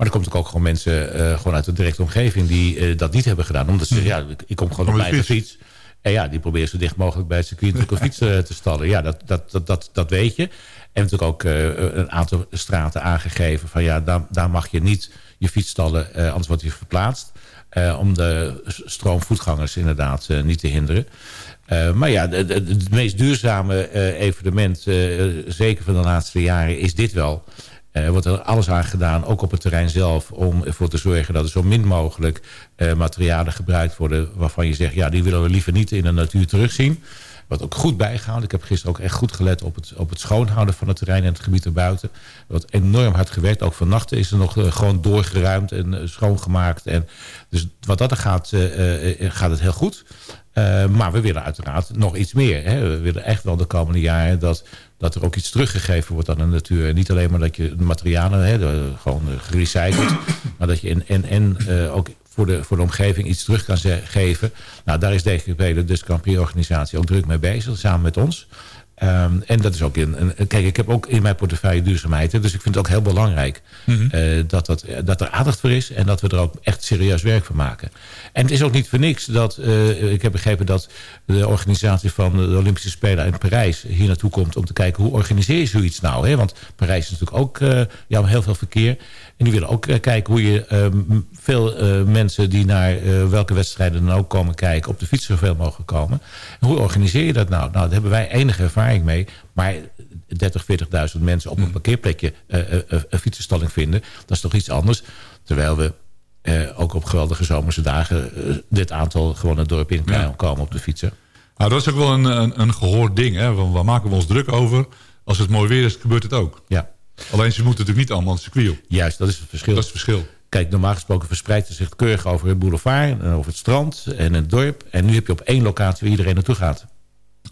Maar er komt ook gewoon mensen eh, gewoon uit de directe omgeving die eh, dat niet hebben gedaan. Omdat ze zeggen, ja, ik, ik kom gewoon op mijn fiets. fiets. En ja, die proberen zo dicht mogelijk bij het circuit natuurlijk een fiets eh, te stallen. Ja, dat, dat, dat, dat, dat weet je. En natuurlijk ook een aantal straten aangegeven van ja, daar, daar mag je niet je fiets stallen, anders wordt je verplaatst. Om de s- stroom voetgangers inderdaad niet te hinderen. Maar ja, het meest duurzame evenement, zeker van de laatste jaren, is dit wel. Eh, Er wordt er alles aan gedaan, ook op het terrein zelf... om ervoor te zorgen dat er zo min mogelijk eh, materialen gebruikt worden... waarvan je zegt, ja, die willen we liever niet in de natuur terugzien. Wat ook goed bijgehouden. Ik heb gisteren ook echt goed gelet op het, op het schoonhouden van het terrein... en het gebied erbuiten. Er wordt enorm hard gewerkt. Ook vannachten is er nog eh, gewoon doorgeruimd en schoongemaakt. En dus wat dat er gaat, gaat het heel goed. Maar we willen uiteraard nog iets meer. Hè. We willen echt wel de komende jaren dat, dat er ook iets teruggegeven wordt aan de natuur. En niet alleen maar dat je de materialen hè, de- gewoon gerecycled... [clears throat] maar dat je en, en, en eh, ook voor de, voor de omgeving iets terug kan geven. Nou, daar is DGP, de Dus Grand Prix-organisatie, ook druk mee bezig, samen met ons. Ehm, en dat is ook in, een- kijk, ik heb ook in mijn portefeuille duurzaamheid. Dus ik vind het ook heel belangrijk eh, dat, dat, dat er aandacht voor is. En dat we er ook echt serieus werk van maken. En het is ook niet voor niks dat, eh, ik heb begrepen dat de organisatie van de Olympische Spelen in Parijs hier naartoe komt om te kijken hoe organiseer je zoiets nou. Hè? Want Parijs is natuurlijk ook eh, ja, heel veel verkeer. En die willen ook eh, kijken hoe je eh, m- veel eh, mensen die naar eh, welke wedstrijden dan ook komen kijken... op de fiets zoveel mogelijk komen. En hoe organiseer je dat nou? Nou, daar hebben wij enige ervaring mee. Maar 30, 40.000 mensen op een parkeerplekje eh, eh, een fietsenstalling vinden... dat is toch iets anders. Terwijl we eh, ook op geweldige zomerse dagen... eh, dit aantal gewoon het dorp in kunnen komen op de fietsen. Nou, dat is ook wel een, een, een gehoord ding. Hè? Waar maken we ons druk over? Als het mooi weer is, gebeurt het ook. Ja. Alleen ze moeten natuurlijk niet allemaal het circuit op. Juist, dat is het verschil. Dat is het verschil. Kijk, normaal gesproken verspreidt het zich keurig over het boulevard... en over het strand en het dorp. En nu heb je op één locatie waar iedereen naartoe gaat.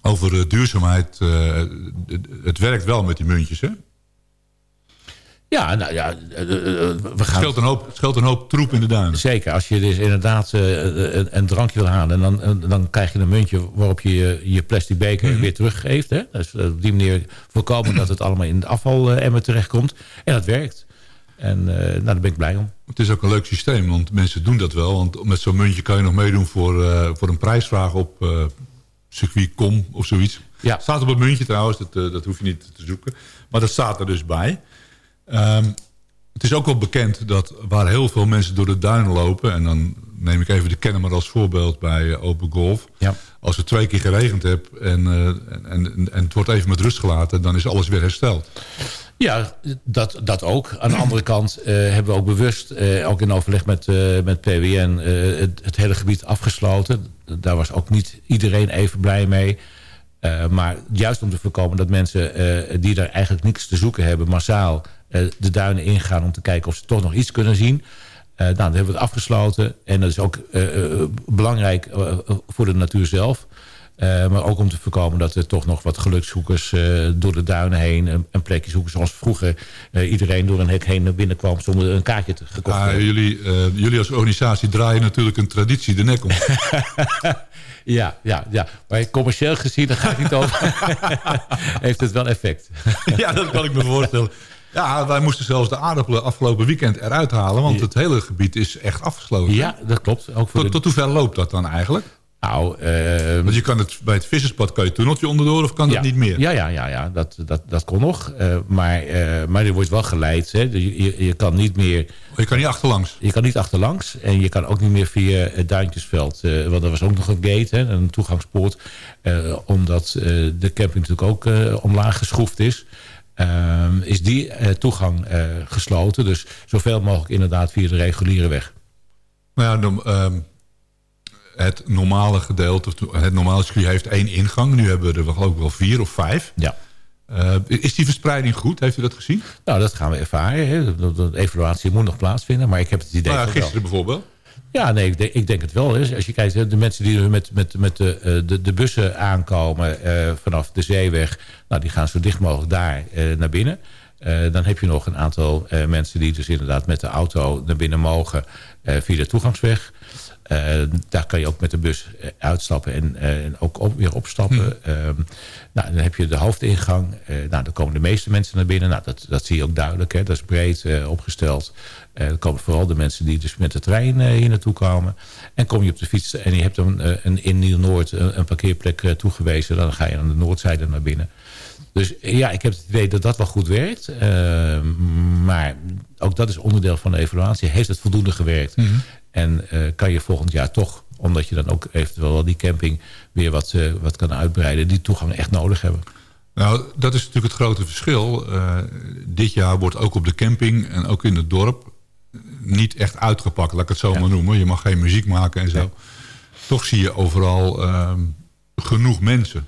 Over uh, duurzaamheid, uh, het werkt wel met die muntjes, hè? Ja, nou ja, uh, we gaan... Het scheelt, een hoop, het scheelt een hoop troep in de duinen. Zeker, als je dus inderdaad een, een, drankje wil halen... Dan, dan krijg je een muntje waarop je je, plastic beker mm -hmm. weer teruggeeft. Hè? Dus op die manier voorkomen dat het allemaal in de afvalemmer terechtkomt. En dat werkt. En nou, daar ben ik blij om. Het is ook een leuk systeem, want mensen doen dat wel. Want met zo'n muntje kan je nog meedoen voor, uh, voor een prijsvraag op uh, circuit.com of zoiets. Ja. Staat op het muntje trouwens, dat, dat hoef je niet te zoeken. Maar dat staat er dus bij. Um, het is ook wel bekend dat waar heel veel mensen door de duinen lopen... en dan neem ik even de Kennemer als voorbeeld bij Open Golf. Ja. Als het twee keer geregend hebt en, en, en, en het wordt even met rust gelaten... dan is alles weer hersteld. Ja, dat, dat ook. Aan de andere kant uh, hebben we ook bewust, uh, ook in overleg met, uh, met PWN, het, het, hele gebied afgesloten. Daar was ook niet iedereen even blij mee. maar juist om te voorkomen dat mensen die daar eigenlijk niks te zoeken hebben... massaal de duinen ingaan om te kijken of ze toch nog iets kunnen zien... nou, dan hebben we het afgesloten. En dat is ook belangrijk voor de natuur zelf... Uh, maar ook om te voorkomen dat er toch nog wat gelukszoekers uh, door de duinen heen een, een, plekje zoeken. Zoals vroeger uh, iedereen door een hek heen naar binnen kwam zonder een kaartje te gekocht hebben. Jullie, jullie als organisatie draaien natuurlijk een traditie de nek om. [laughs] ja, ja, ja, maar commercieel gezien, daar gaat het niet over, [laughs] heeft het wel effect. [laughs] ja, dat kan ik me voorstellen. Ja, wij moesten zelfs de aardappelen afgelopen weekend eruit halen. Want het hele gebied is echt afgesloten. Ja, dat klopt. Ook voor tot, de... tot hoe ver loopt dat dan eigenlijk? Nou, uh, Want je kan het, bij het visserspad kan je tunneltje onderdoor of kan ja, dat niet meer? Ja, ja, ja, ja dat, dat, dat kon nog. Uh, maar, uh, maar er wordt wel geleid. Hè. Je, je, je, kan niet meer... Je kan niet achterlangs? Je kan niet achterlangs. En je kan ook niet meer via het Duintjesveld. want er was ook nog een gate, hè, een toegangspoort. omdat de camping natuurlijk ook omlaag geschroefd is. Ehm, is die toegang gesloten. Dus zoveel mogelijk inderdaad via de reguliere weg. Nou ja. Um het normale gedeelte, het normale circuit heeft één ingang. Nu hebben we er geloof ik wel vier of vijf. Ja. Uh, is die verspreiding goed? Heeft u dat gezien? Nou, dat gaan we ervaren. Hè. De, evaluatie moet nog plaatsvinden. Maar ik heb het idee nou, ja, gisteren wel. bijvoorbeeld? Ja, nee, ik denk, ik denk het wel. Hè. Als je kijkt, de mensen die met, met, met de, de, de bussen aankomen uh, vanaf de zeeweg... Nou, die gaan zo dicht mogelijk daar uh, naar binnen. dan heb je nog een aantal mensen die dus inderdaad met de auto naar binnen mogen... via de toegangsweg... Uh, daar kan je ook met de bus uitstappen en, uh, en ook op, weer opstappen. Hmm. Uh, nou, dan heb je de hoofdingang. nou, dan komen de meeste mensen naar binnen. Nou, dat, dat zie je ook duidelijk. Hè. Dat is breed opgesteld. dan komen vooral de mensen die dus met de trein hier naartoe komen. En kom je op de fiets en je hebt een, een in Nieuw-Noord een, een, parkeerplek toegewezen. Dan ga je aan de noordzijde naar binnen. Dus ja, ik heb het idee dat dat wel goed werkt. maar ook dat is onderdeel van de evaluatie. Heeft het voldoende gewerkt? Mhm. Mm en uh, kan je volgend jaar toch, omdat je dan ook eventueel wel die camping weer wat, uh, wat kan uitbreiden, die toegang echt nodig hebben. Nou, dat is natuurlijk het grote verschil. Uh, dit jaar wordt ook op de camping en ook in het dorp niet echt uitgepakt, laat ik het zo ja. maar noemen. Je mag geen muziek maken en zo. Ja. Toch zie je overal ehm, genoeg mensen.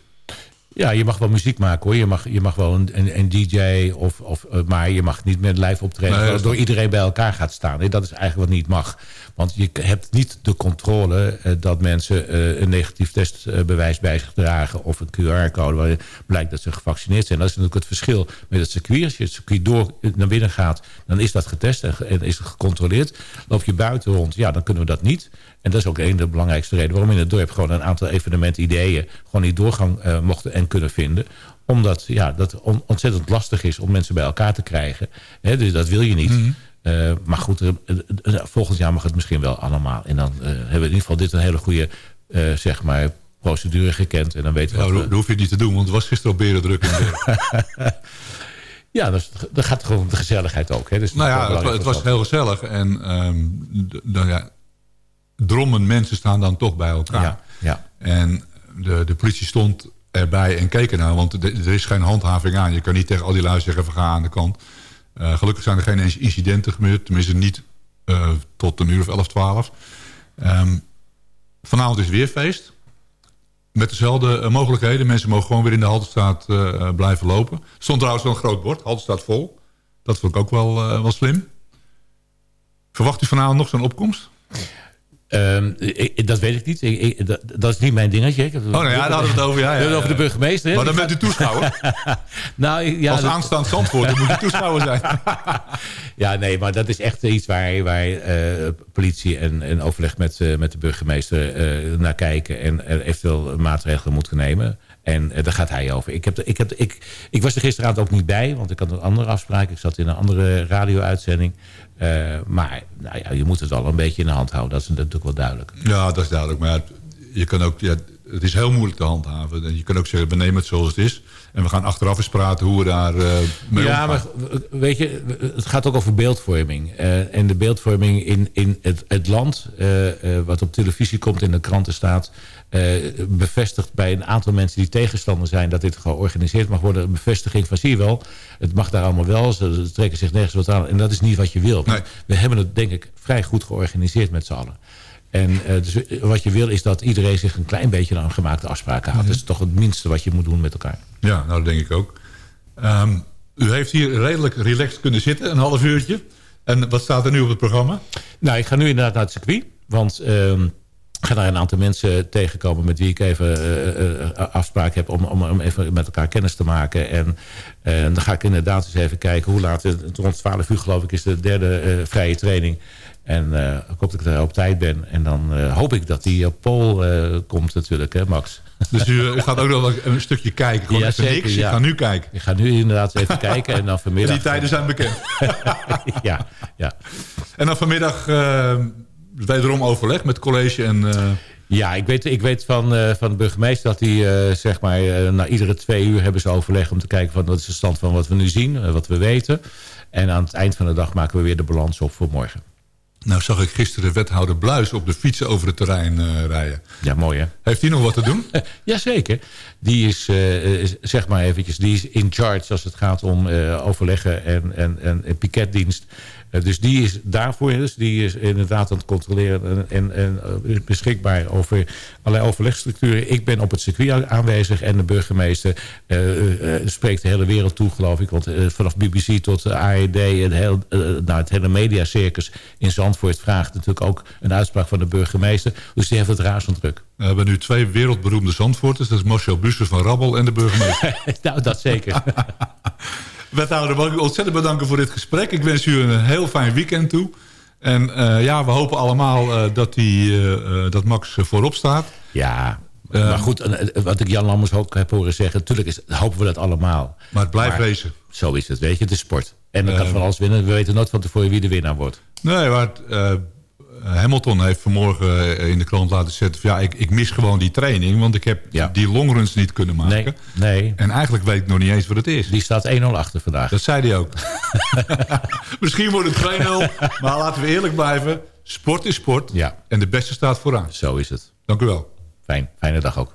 Ja, je mag wel muziek maken hoor. Je mag, je mag wel een, een, een DJ, of, of, maar je mag niet met live optreden... Nee, iedereen bij elkaar gaat staan. Dat is eigenlijk wat niet mag. Want je hebt niet de controle uh, dat mensen uh, een negatief testbewijs bij zich dragen... of een QR-code waarin blijkt dat ze gevaccineerd zijn. Dat is natuurlijk het verschil met het circuit. Als je het circuit door naar binnen gaat, dan is dat getest en, is het gecontroleerd. Loop je buiten rond, ja, dan kunnen we dat niet... En dat is ook een van de belangrijkste redenen waarom in het dorp gewoon een aantal evenementideeën gewoon die doorgang mochten en kunnen vinden. Omdat ja, dat on ontzettend lastig is om mensen bij elkaar te krijgen. Dus dat wil je niet. -hmm. Uh, maar goed, uh, volgend jaar mag het misschien wel allemaal. En dan hebben we in ieder geval dit een hele goede zeg maar, procedure gekend. En dan weten we nou, dat hoef je niet te doen, want het was gisteren al beren druk. [laughs] Ja, dat, dat gaat gewoon om de gezelligheid ook. Hè? Dus nou ja, het, het was heel gezellig. En um, nou ja, drommen mensen staan dan toch bij elkaar. Ja, ja. En de, de politie stond erbij en keek ernaar. Want er is geen handhaving aan. Je kan niet tegen al die lui zeggen, ga aan de kant. Uh, gelukkig zijn er geen incidenten gebeurd. Tenminste niet uh, tot een uur of 11, 12. Um, vanavond is weer feest. Met dezelfde uh, mogelijkheden. Mensen mogen gewoon weer in de Haltestraat blijven lopen. Er stond trouwens wel een groot bord. Haltestraat vol. Dat vond ik ook wel, eh, wel slim. Verwacht u vanavond nog zo'n opkomst? Ehm, ik- dat weet ik niet. Ik- ik- dat, dat is niet mijn dingetje. Ik heb- Oh, nou ja, daar hadden we het over. Ja, ja, ja. Over de burgemeester. hè? Maar dan Die bent u toeschouwer. [laughs] nou, ja, Als dat- aanstaand dan moet u toeschouwer zijn. [laughs] Ja, nee, maar dat is echt iets waar, waar eh, politie en, en overleg met, eh, met de burgemeester eh, naar kijken... en er eventueel maatregelen moeten nemen. En eh, daar gaat hij over. Ik, heb, ik, heb, ik, ik was er gisteravond ook niet bij, want ik had een andere afspraak. Ik zat in een andere radio-uitzending. Eh, maar nou ja, je moet het wel een beetje in de hand houden. Dat is natuurlijk wel duidelijk. Ja, dat is duidelijk. Maar je kan ook, ja, het is heel moeilijk te handhaven. En je kan ook zeggen, we nemen het zoals het is. En we gaan achteraf eens praten hoe we daar eh, mee ja, maar weet je, het gaat ook over beeldvorming. Eh, en de beeldvorming in, in het, het land, eh, eh, wat op televisie komt, in de kranten staat... eh, bevestigt bij een aantal mensen die tegenstander zijn... dat dit georganiseerd mag worden. Een bevestiging van, zie je wel, het mag daar allemaal wel. Ze, trekken zich nergens wat aan. En dat is niet wat je wil. We hebben het, denk ik, vrij goed georganiseerd met z'n allen. En eh, dus eh, wat je wil is dat iedereen zich een klein beetje aan gemaakte afspraken houdt. Dat is toch het minste wat je moet doen met elkaar. Ja, nou dat denk ik ook. Ehm, u heeft hier redelijk relaxed kunnen zitten, een half uurtje. En wat staat er nu op het programma? Nou, ik ga nu inderdaad naar het circuit. Want ehm, ik ga daar een aantal mensen tegenkomen... met wie ik even eh, afspraak heb om, om, om even met elkaar kennis te maken. En dan ga ik inderdaad eens even kijken hoe laat... Het, rond 12 uur geloof ik is de derde vrije training. En eh, ik hoop dat ik daar op tijd ben. En dan eh, hoop ik dat die op Pol eh, komt natuurlijk, hè Max? Dus u, u gaat ook nog wel een stukje kijken. Gewoon even zeker, niks. ja. Ik ga nu kijken. Ik ga nu inderdaad even [laughs] kijken en dan vanmiddag... Die tijden zijn bekend. [laughs] ja, ja. En dan vanmiddag wederom overleg met college en... Ja, ik weet, ik weet van, van de burgemeester dat hij zeg maar na iedere twee uur hebben ze overleg om te kijken van wat is de stand van wat we nu zien, wat we weten. En aan het eind van de dag maken we weer de balans op voor morgen. Nou zag ik gisteren wethouder Bluis op de fietsen over het terrein eh, rijden. Ja, mooi hè? Heeft hij nog wat te doen? [laughs] Jazeker. Die is, eh, is, zeg maar eventjes, die is in charge als het gaat om eh, overleggen en, en, en, en piketdienst. Eh, dus die is daarvoor, dus die is inderdaad aan het controleren en, en, en eh, beschikbaar over allerlei overlegstructuren. Ik ben op het circuit aanwezig en de burgemeester eh, spreekt de hele wereld toe, geloof ik. Want vanaf BBC tot AED en heel, nou, het hele mediacircus in Zandvoort vraagt natuurlijk ook een uitspraak van de burgemeester. Dus die heeft het razend druk. We hebben nu twee wereldberoemde Zandvoorters. Dat is Marcel Bussen van Rabbel en de burgemeester. [laughs] nou, dat zeker. [laughs] Wethouder, mag ik u ontzettend bedanken voor dit gesprek. Ik wens u een heel fijn weekend toe. En eh, ja, we hopen allemaal eh, dat, die, eh, dat Max voorop staat. Ja, maar goed, wat ik Jan Lammers ook heb horen zeggen... natuurlijk is, hopen we dat allemaal. Maar het blijft racen. Zo is het, weet je. Het is sport. En dan kan van alles winnen. We weten nooit van tevoren wie de winnaar wordt. Nee, maar Hamilton heeft vanmorgen eh, in de krant laten zetten... Van, ja, ik, ik mis gewoon die training, want ik heb die longruns niet kunnen maken. Nee, nee. En eigenlijk weet ik nog niet eens wat het is. Die staat 1-0 achter vandaag. Dat zei hij ook. [laughs] Misschien wordt het 2-0, maar laten we eerlijk blijven. Sport is sport Ja. en de beste staat vooraan. Zo is het. Dank u wel. Fijn. Fijne dag ook.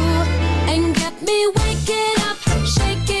And get me waking up, shaking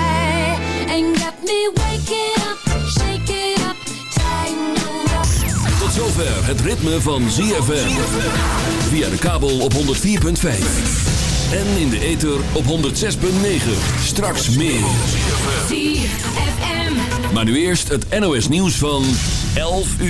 and me waking up, up, tangled up. Tot zover het ritme van ZFM. Via de kabel op 104.5. En in de ether op 106.9. Straks meer. ZFM. Maar nu eerst het NOS nieuws van 11 uur.